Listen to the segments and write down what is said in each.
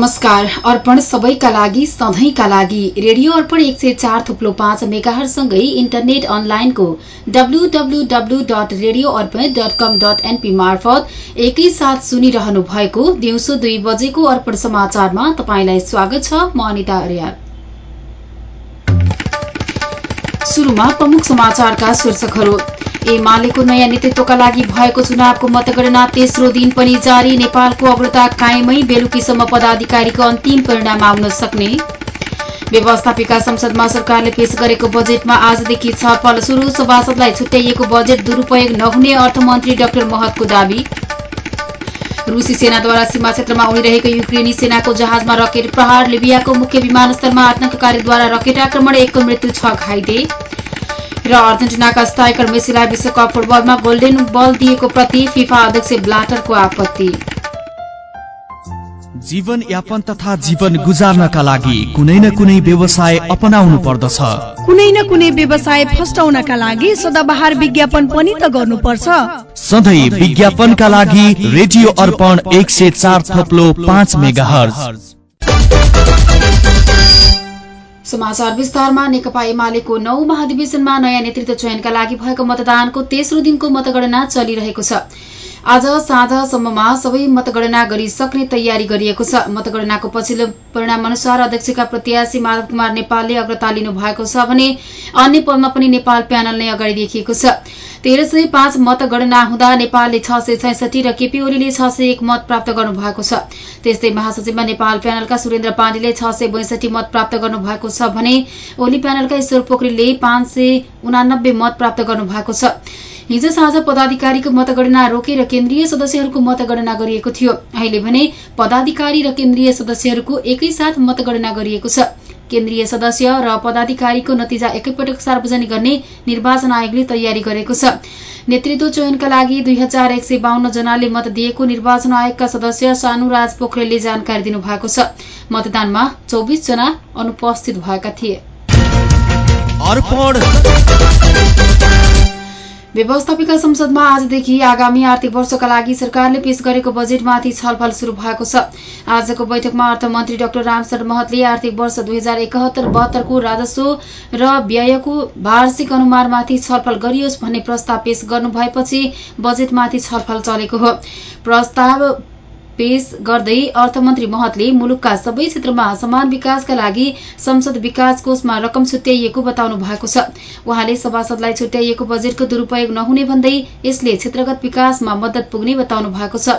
नमस्कार। अर्पण सबैका लागि सधैँका लागि रेडियो अर्पण एक सय चार थुप्लो पाँच मेगाहरूसँगै इन्टरनेट अनलाइनको W W W dot radio Arpan dot com dot NP मार्फत एकैसाथ सुनिरहनु भएको दिउँसो दुई बजेको अर्पण समाचारमा तपाईँलाई स्वागत छ म अनिता अर्याल एमालेको नयाँ नेतृत्वका लागि भएको चुनावको मतगणना तेस्रो दिन पनि जारी। नेपालको अग्रता कायमै बेलुकीसम्म पदाधिकारीको अन्तिम परिणाम आउन सक्ने। व्यवस्थापिका संसदमा सरकारले पेश गरेको बजेटमा आजदेखि छलफल शुरू सभासदलाई छुट्याइएको बजेट दुरूपयोग नहुने अर्थमन्त्री डाक्टर महतको दावी। रूसी सेनाद्वारा सीमा क्षेत्रमा उडिरहेको युक्रेनी सेनाको जहाजमा रकेट प्रहार। लिबियाको मुख्य विमानस्थलमा आतंककारीद्वारा रकेट आक्रमण। एकको मृत्यु छ घाइते। र अर्जेन्टिनाका स्ट्राइकर मेसीलाई विश्वकप फुटबलमा गोल्डेन बल दिएको प्रति फिफा अध्यक्ष ब्लाटरको आपत्ति। जीवन यापन तथा जीवन गुजार्नका लागि कुनै न कुनै व्यवसाय अपनाउनु पर्दछ। कुनै न कुनै व्यवसाय फस्टाउनका लागि सदाबहार विज्ञापन पनि त गर्नुपर्छ। सधैँ विज्ञापनका लागि रेडियो अर्पण एक सय चार थप्लो पाँच मेगा समाचार विस्तारमा नेकपा एमालेको नौ महाधिवेशनमा नयाँ नेतृत्व चयनका लागि भएको मतदानको तेस्रो दिनको मतगणना चलिरहेको छ। आज साँझसम्ममा सबै मतगणना गरिसक्ने तयारी गरिएको छ। मतगणनाको पछिल्लो परिणाम अनुसार अध्यक्षका प्रत्याशी माधव कुमार नेपालले अग्रता लिनु भएको छ भने अन्य पदमा पनि नेपाल प्यानल नै अगाडि देखिएको छ। तेह्र सय पाँच मतगणना हुँदा नेपालले छ सय छैसठी र केपी ओलीले छ सय एक मत प्राप्त गर्नु भएको छ। त्यस्तै महासचिवमा नेपाल प्यानलका सुरेन्द्र पाण्डेले छ सय बैसठी मत प्राप्त गर्नु भएको छ भने ओली प्यानलका ईश्वर पोखरेलले पाँच सय उनानब्बे मत प्राप्त गर्नु भएको छ। हिजो साँझ पदाधिकारीको मतगणना रोकेर केन्द्रीय सदस्यहरूको मतगणना गरिएको थियो। अहिले भने पदाधिकारी र केन्द्रीय सदस्यहरूको एकैसाथ मतगणना गरिएको छ। केन्द्रीय सदस्य र पदाधिकारीको नतिजा एकैपटक सार्वजनिक गर्ने निर्वाचन आयोगले तयारी गरेको छ। नेतृत्व चयनका लागि दुई हजार एक सय बाहन्न जनाले मत दिएको निर्वाचन आयोगका सदस्य सानु राज पोखरेलले जानकारी दिनुभएको छ। मतदानमा चौबिस जना अनुपस्थित भएका थिए। व्यवस्थापिका संसदमा आजदेखि आगामी आर्थिक वर्षका लागि सरकारले पेश गरेको बजेटमाथि छलफल शुरू भएको छ। आजको बैठकमा अर्थमन्त्री डाक्टर रामचरण महतले आर्थिक वर्ष दुई हजार एकहत्तर बहत्तरको राजस्व र व्ययको वार्षिक अनुमानमाथि छलफल गरियोस् भन्ने प्रस्ताव पेश गर्नु भएपछि बजेटमाथि छलफल चलेको हो। प्रस्ताव पेश गर्दै अर्थमन्त्री महतले मुलुकका सबै क्षेत्रमा समान विकासका लागि संसद विकास कोषमा रकम छुट्याइएको बताउनु भएको छ। उहाँले सभासदलाई छुट्याइएको बजेटको दुरूपयोग नहुने भन्दै यसले क्षेत्रगत विकासमा मद्दत पुग्ने बताउनु भएको छ।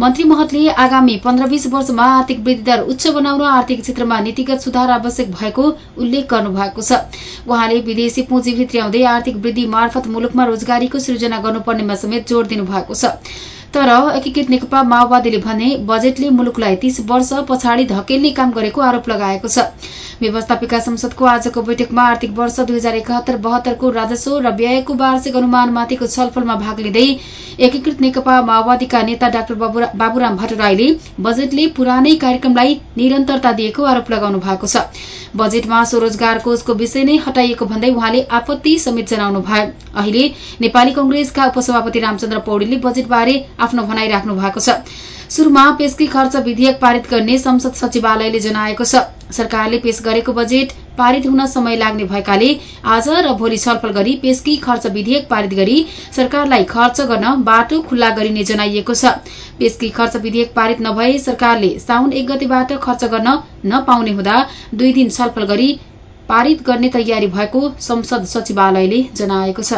मन्त्री महतले आगामी पन्ध्र बीस वर्षमा आर्थिक वृद्धि दर उच्च बनाउन आर्थिक क्षेत्रमा नीतिगत सुधार आवश्यक भएको उल्लेख गर्नु भएको छ। उहाँले विदेशी पुँजी भित्र्याउँदै आर्थिक वृद्धि मार्फत मुलुकमा रोजगारीको सृजना गर्नुपर्नेमा समेत जोड़ दिनु भएको छ। तर एकीकृत नेकपा माओवादीले भने बजेटले मुलुकलाई तीस वर्ष पछाडि धकेल्ने काम गरेको आरोप लगाएको छ। व्यवस्थापिका संसदको आजको बैठकमा आर्थिक वर्ष दुई हजार एकहत्तर बहत्तरको राजस्व र व्ययको वार्षिक अनुमानमाथिको छलफलमा भाग लिँदै एकीकृत नेकपा माओवादीका नेता डाक्टर बाबुराम भट्टराईले बजेटले पुरानै कार्यक्रमलाई निरन्तरता दिएको आरोप लगाउनु भएको छ। बजेटमा स्वरोजगार कोषको विषय नै हटाइएको भन्दै उहाँले आपत्ति समेत जनाउनु भयो। अहिले नेपाली कंग्रेसका उपसभापति रामचन्द्र पौडेलले बजेटबारे आफ्नो भनाई राख्नु भएको छ। शुरूमा पेशकी खर्च विधेयक पारित गर्ने संसद सचिवालयले जनाएको छ। सरकारले पेश गरेको बजेट पारित हुन समय लाग्ने भएकाले आज र भोलि छलफल गरी पेशकी खर्च विधेयक पारित गरी सरकारलाई खर्च गर्न बाटो खुल्ला गरिने जनाइएको छ। पेशकी खर्च विधेयक पारित नभए सरकारले साउन एक गतिबाट खर्च गर्न नपाउने हुँदा दुई दिन छलफल गरी पारित गर्ने तयारी भएको संसद सचिवालयले जनाएको छ।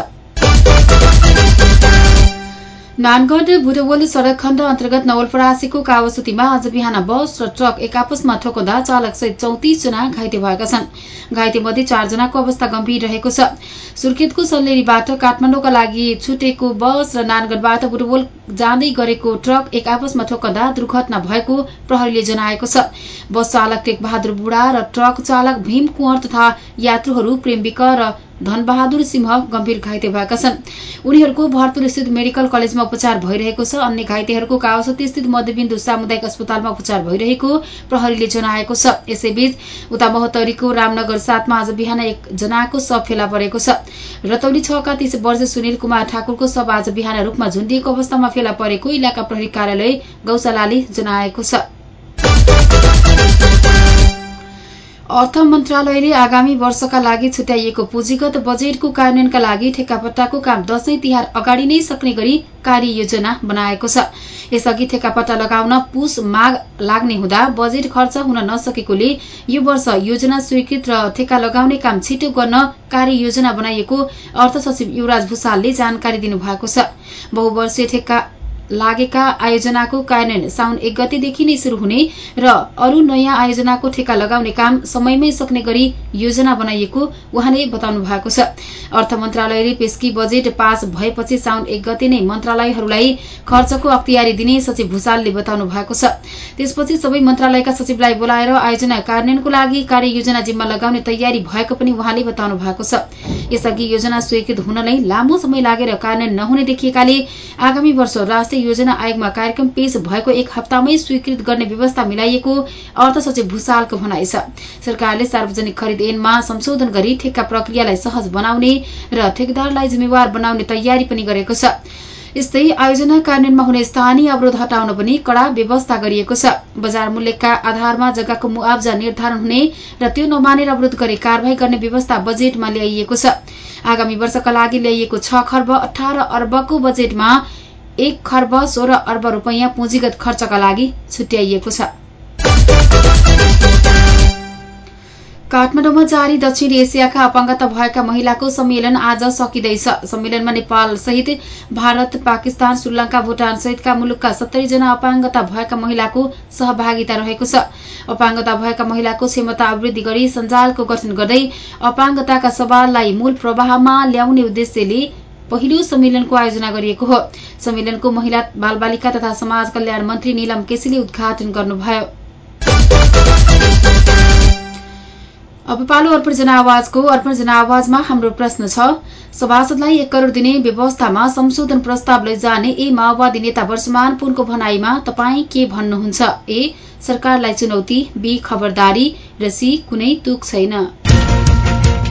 नानगढ बुटवल सड़क खण्ड अन्तर्गत नवलपरासीको कावसुतीमा आज बिहान बस र ट्रक एक आपसमा ठोक्दा चालक सहित चौतिस जना घाइते भएका छन्। घाइते मध्ये चारजनाको अवस्था गम्भीर रहेको छ। सुर्खेतको सल्लेरीबाट काठमाडौँका लागि छुटेको बस र नानगढबाट बुटवल जाँदै गरेको ट्रक एक आपसमा ठोक्दा दुर्घटना भएको प्रहरीले जनाएको छ। बस चालक टेकबहादुर बुढा र ट्रक चालक भीम कुँवर तथा यात्रुहरू प्रेमविक र धनबहादुर सिंह गम्भीर घाइते भएका छन्। उनीहरूको भरतपुर स्थित मेडिकल कलेजमा उपचार भइरहेको छ। अन्य घाइतेहरूको कावसती स्थित मध्यबिन्दु सामुदायिक अस्पतालमा उपचार भइरहेको प्रहरीले जनाएको छ। यसैबीच उता महोत्तरीको रामनगर साथमा आज बिहान एक जनाको शव फेला परेको छ। रतौली छका तीस वर्ष सुनिल कुमार ठाकुरको शव आज बिहान रूपमा झुन्डिएको अवस्थामा फेला परेको इलाका प्रहरी कार्यालय गौशालाले जनाएको छ। अर्थ मन्त्रालयले आगामी वर्षका लागि छुट्याइएको पुँजीगत बजेटको कार्यान्वयनका लागि ठेक्कापट्टाको काम दशैं तिहार अगाडि नै सक्ने गरी कार्ययोजना बनाएको छ। यसअघि ठेक्कापट्टा लगाउन पुस माघ लाग्ने हुँदा बजेट खर्च हुन नसकेकोले यो वर्ष योजना स्वीकृत र ठेक्का लगाउने काम छिटो गर्न कार्ययोजना बनाइएको अर्थ सचिव युवराज भूषालले जानकारी दिनुभएको छ। बहुवर्षीय ठेक्का लागेका आयोजनाको कार्यान्वयन साउन एक गतेदेखि नै शुरू हुने र अरू नयाँ आयोजनाको ठेक्का लगाउने काम समयमै सक्ने गरी योजना बनाइएको उहाँले बताउनु भएको छ। अर्थ मन्त्रालयले पेस्की बजेट पास भएपछि साउन एक गते नै मन्त्रालयहरूलाई खर्चको अख्तियारी दिने सचिव भूषालले बताउनु भएको छ। त्यसपछि सबै मन्त्रालयका सचिवलाई बोलाएर आयोजना कार्यान्वयनको लागि कार्ययोजना जिम्मा लगाउने तयारी भएको पनि उहाँले बताउनु भएको छ। यसअघि योजना स्वीकृत हुन नै लामो समय लागेर कार्यान्वयन नहुने देखिएकाले आगामी वर्ष राष्ट्रिय योजना आयोगमा कार्यक्रम पेश भएको एक हप्तामै स्वीकृत गर्ने व्यवस्था मिलाइएको अर्थ सचिव भूषालको भनाइ छ। सरकारले सार्वजनिक खरिद ऐनमा संशोधन गरी ठेक्का प्रक्रियालाई सहज बनाउने र ठेकदारलाई जिम्मेवार बनाउने तयारी पनि गरेको छ। यस्तै आयोजना कार्यान्वयनमा हुने स्थानीय अवरोध हटाउन पनि कड़ा व्यवस्था गरिएको छ। बजार मूल्यका आधारमा जग्गाको मुआवजा निर्धारण हुने र त्यो नमानेर अवरोध गरी कारवाही गर्ने व्यवस्था बजेटमा ल्याइएको छ। आगामी वर्षका लागि ल्याइएको छ खर्ब अठार अर्बको बजेटमा एक खर्ब सोह्र अर्ब रूपियाँ पुँजीगत खर्चका लागि छुट्याइएको छ। काठमाडौँमा जारी दक्षिण एसियाका अपाङ्गता भएका महिलाको सम्मेलन आज सकिँदैछ। सम्मेलनमा नेपाल सहित भारत पाकिस्तान श्रीलंका भूटान सहितका मुलुकका सत्तरी जना अपाङ्गता भएका महिलाको सहभागिता रहेको छ। अपाङ्गता भएका महिलाको क्षमता अभिवृद्धि गरी सञ्जालको गठन गर्दै अपाङ्गताका सवाललाई मूल प्रवाहमा ल्याउने उद्देश्यले पहिलो सम्मेलनको आयोजना गरिएको हो। सम्मेलनको महिला बालबालिका तथा समाज कल्याण मन्त्री निलम केसीले उद्घाटन गर्नुभयो। अब पालो अर्पण जनावाजको अर्पण जनावाजमा हाम्रो प्रश्न छ सभासदलाई एक करोड़ दिने व्यवस्थामा संशोधन प्रस्ताव लैजाने ए माओवादी नेता वर्षमान पुनको भनाईमा तपाईँ के भन्नुहुन्छ? ए सरकारलाई चुनौती बी खबरदारी र सी कुनै तुक छैन।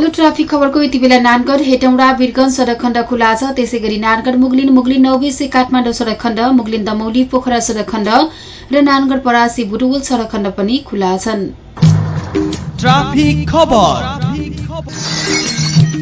पालो ट्राफिक खबरको यति बेला नानगढ हेटौँडा वीरगंज सडक खण्ड खुला छ। त्यसै गरी नानगढ मुगलिन मुगलिन नौबिसे काठमाडौँ सडक खण्ड मुगलिन दमौली पोखरा सडक खण्ड र नानगढ परासी बुटुवल सडक खण्ड पनि खुला छन्।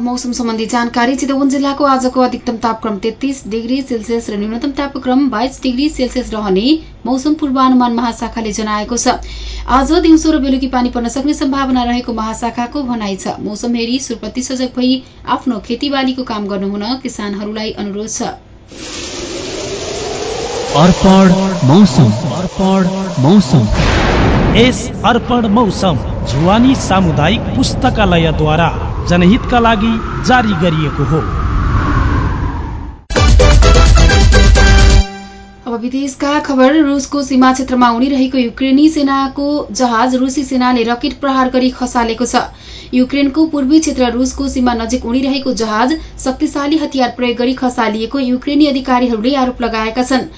मौसम सम्बन्धी जानकारी चितवन जिल्लाको आजको अधिकतम तापक्रम तेत्तीस डिग्री सेल्सियस र न्यूनतम तापक्रम बाइस डिग्री सेल्सियस रहने मौसम पूर्वानुमान महाशाखाले जनाएको छ। आज दिउँसो र बेलुकी पानी पर्न सक्ने सम्भावना रहेको महाशाखाको भनाइ छ। मौसम हेरी सुर्पत्ति सजग भई आफ्नो खेतीबालीको काम गर्नुहुन किसानहरूलाई अनुरोध छ। अर्पण मौसम जुवानी सामुदायिक पुस्तकालयद्वारा। जनहितका लागि जारी गरिएको हो। अब विदेशका खबर रुसको सीमा क्षेत्रमा उडिरहेको युक्रेनी सेनाको जहाज रुसी सेनाले रकेट प्रहार गरी खसालेको छ। युक्रेनको पूर्वी क्षेत्र रुसको सीमा नजिक उडिरहेको जहाज शक्तिशाली हतियार प्रयोग गरी खसालिएको युक्रेनी अधिकारीहरूले आरोप लगाएका छन्।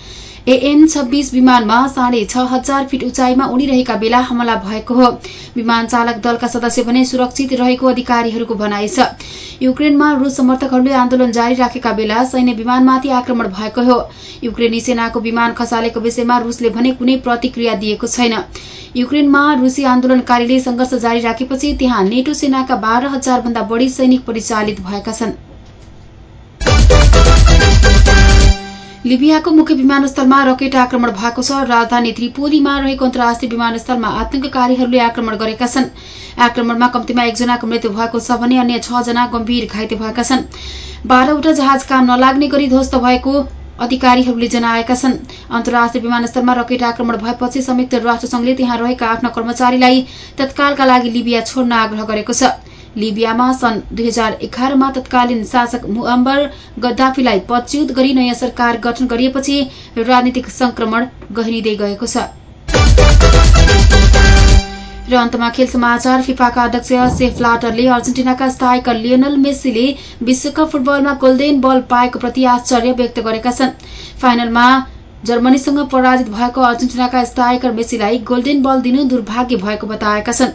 एएन छब्बीस विमानमा साढे छ हजार फिट उचाइमा उडिरहेका बेला हमला भएको हो। विमान चालक दलका सदस्य भने सुरक्षित रहेको अधिकारीहरूको भनाइ छ। युक्रेनमा रुस समर्थकहरूले आन्दोलन जारी राखेका बेला सैन्य विमानमाथि आक्रमण भएको हो। युक्रेनी सेनाको विमान खसालेको विषयमा रुसले भने कुनै प्रतिक्रिया दिएको छैन। युक्रेनमा रुसी आन्दोलनकारीले संघर्ष जारी राखेपछि त्यहाँ नेटो सेनाका बाह्र हजार भन्दा बढ़ी सैनिक परिचालित भएका छन्। लिबियाको मुख्य विमानस्थलमा रकेट आक्रमण भएको छ। राजधानी त्रिपोलीमा रहेको अन्तर्राष्ट्रिय विमानस्थलमा आतंककारीहरूले आक्रमण गरेका छन्। आक्रमणमा कम्तीमा एकजनाको मृत्यु भएको छ भने अन्य छ जना गम्भीर घाइते भएका छन्। बाह्रवटा जहाज काम नलाग्ने गरी ध्वस्त भएको अधिकारीहरूले जनाएका छन्। अन्तर्राष्ट्रिय विमानस्थलमा रकेट आक्रमण भएपछि संयुक्त राष्ट्रसंघले त्यहाँ रहेका आफ्ना कर्मचारीलाई तत्कालका लागि लिबिया छोड्न आग्रह गरेको छ। लिबियामा सन् दुई हजार एघारमा तत्कालीन शासक मुअम्बर गद्दाफीलाई पदच्युत गरी नयाँ सरकार गठन गरिएपछि राजनीतिक संक्रमण गहिरिँदै गएको छ। र अन्तमा खेल समाचार फिफाका अध्यक्ष सेफ लाटरले अर्जेन्टिनाका स्थायक लियोनल मेस्सीले विश्वकप फुटबलमा गोल्डेन बल पाएको प्रति आश्चर्य व्यक्त गरेका छन्। फाइनलमा जर्मनीसँग पराजित भएको अर्जेन्टिनाका स्थायकर मेसीलाई गोल्डेन बल दिनु दुर्भाग्य भएको बताएका छन्।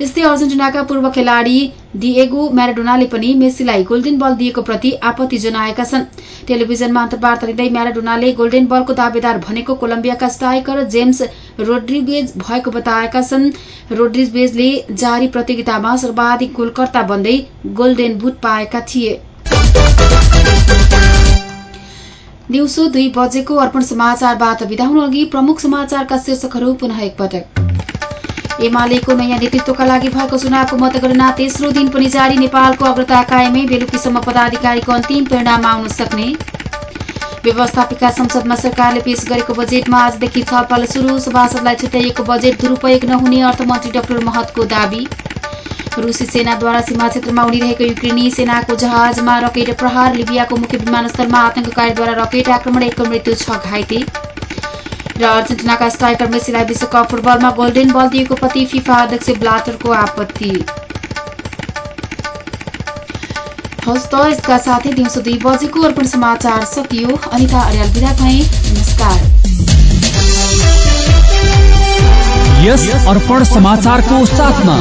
यस्तै अर्जेन्टिनाका पूर्व खेलाड़ी डिएगो म्याराडोनाले पनि मेसीलाई गोल्डेन बल दिएको प्रति आपत्ति जनाएका छन्। टेलिभिजनमा अन्तर्वार्ता दिँदै म्याराडोनाले गोल्डेन बलको दावेदार भनेको कोलम्बियाका स्ट्राइकर जेम्स रोड्रिगेज भएको बताएका छन्। रोड्रिगेजले जारी प्रतियोगितामा सर्वाधिक गोलकर्ता बन्दै गोल्डेन बुट पाएका थिए। दिउँसो दुई बजेको अर्पण समाचारबाट बिदा हुनु अघि प्रमुख समाचारका शीर्षकहरू पुनः एकपटक एमालेको नयाँ नेतृत्वका लागि भएको चुनावको मतगणना तेस्रो दिन पनि जारी नेपालको अग्रता कायमै बेलुकीसम्म पदाधिकारीको अन्तिम परिणाम आउन सक्ने। व्यवस्थापिका संसदमा सरकारले पेश गरेको बजेटमा आजदेखि छलफल सुरु। सभासदलाई छुट्याइएको बजेट दुरूपयोग नहुने अर्थमन्त्री डाक्टर महतको दावी। रुसी सेनाद्वारा सीमा क्षेत्रमा उडिरहेको युक्रेनी सेनाको जहाजमा रकेट प्रहार। लिबियाको मुख्य विमानस्थलमा आतंककारीद्वारा रकेट आक्रमण एकको मृत्यु छ घाइते। र अर्जेन्टिनाका स्ट्राइकर मेसीलाई विश्वकप फुटबलमा गोल्डेन बल दिएको प्रति फिफा अध्यक्ष ब्लाटरको आपत्ति। हस् त यसका साथै दिउँसो दुई बजेको अर्पण समाचार सकियो। अनिता अर्याल विदा भए नमस्कार। यस अर्पण समाचारको साथमा